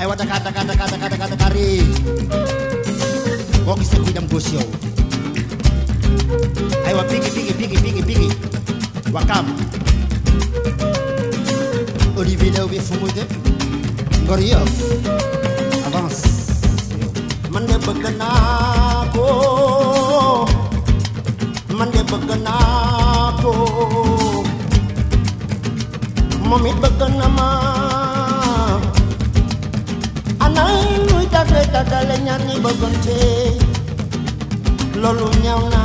Eh, Ay want kata kata kata kata kata kari. Bogi sa a freedom Ay show. pigi pigi pigi pigi pigi. Wakam. Olivier oh, là où il faut monter. Avance. Man de bagana ko. Man de bagana ko. Mommy bagana ma. Ñaar ñi bëggante loolu ñaaw na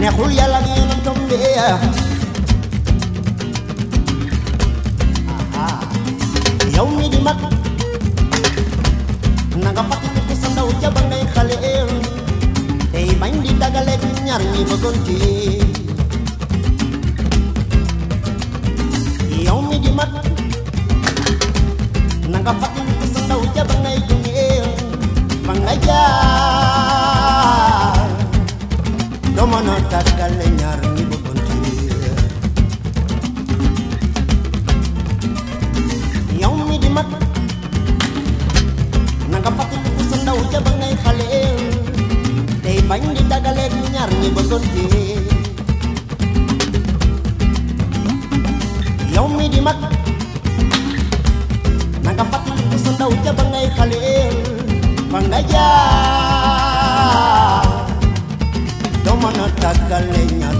neexul yàlla ak yonentam bi yow mi di mag na nga sa ndaw ba ngay bañ di dagale ñaar ñi bëggante yow mi di mag na nga fa nga jaar doo mën a tàggale ñaar yow mi di mag na nga fàttaliku sa ndaw ja ba ngay xale tey bañ di dagale ñaar ñi bëggante yow mi di mag na nga fàttaliku sa ndaw ja ba ngay xale fa nga jaar doo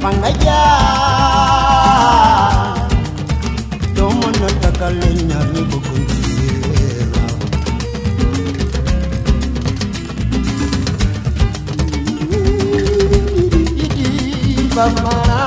pang meja na takalenya ni bukundiera Idi babara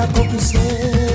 la conclusión